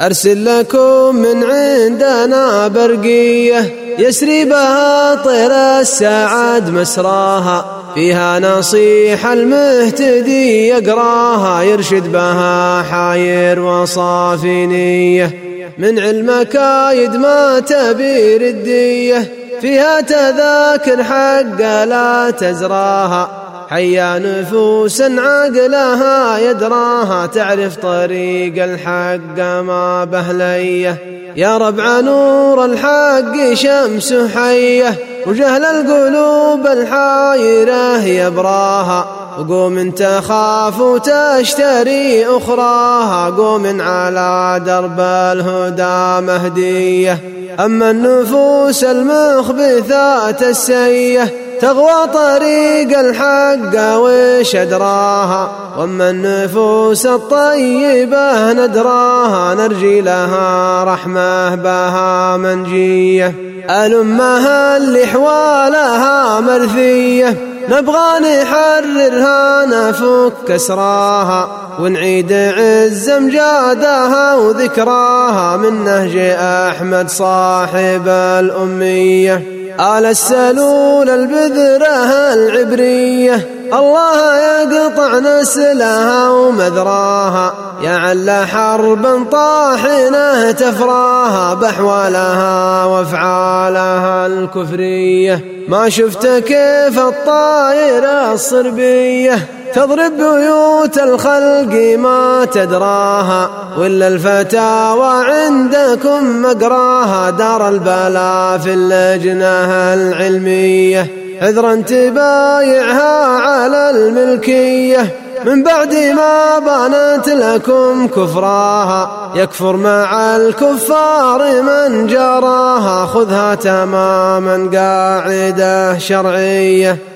أرسل لكم من عندنا برقية يسري بها طير السعد مسراها فيها نصيح المهتدي يقراها يرشد بها حاير وصافي نية. من علم كايد ما تبي ردية فيها تذاكر حق لا تزراها. حيا نفوسا عقلها يدراها تعرف طريق الحق ما بهلية. يا ربع نور الحق شمس حية وجهل القلوب الحايرة يبراها وقوم تخاف وتشتري أخراها قوم على درب الهدى مهدية. أما النفوس المخبثات السيه تغوى طريق الحق وش أدراها. النفوس الطيبة ندراها نرجي لها رحمة بها منجية. الأمة اللي حوالها مرثية. نبغى نحررها نفك أسراها ونعيد عز امجادها وذكراها من نهج أحمد صاحب الأمية. آل السلول البذرة العبرية الله يقطع نسلها ومذراها يعل حرب طاحنة تفراها بأحوالها وافعالها الكفرية. ما شفت كيف الطائرة الصربية. تضرب بيوت الخلق ما تدراها ولا الفتاوى عندكم مقراها. دار البلاء في اللجنة العلمية عذرا تبايعها على الملكية. من بعد ما بانت لكم كفراها يكفر مع الكفار من جراها خذها تماما قاعدة شرعية.